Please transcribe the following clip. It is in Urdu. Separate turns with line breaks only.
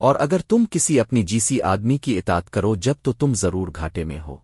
اور اگر تم کسی اپنی جیسی آدمی کی اطاعت کرو جب تو تم ضرور گھاٹے میں ہو۔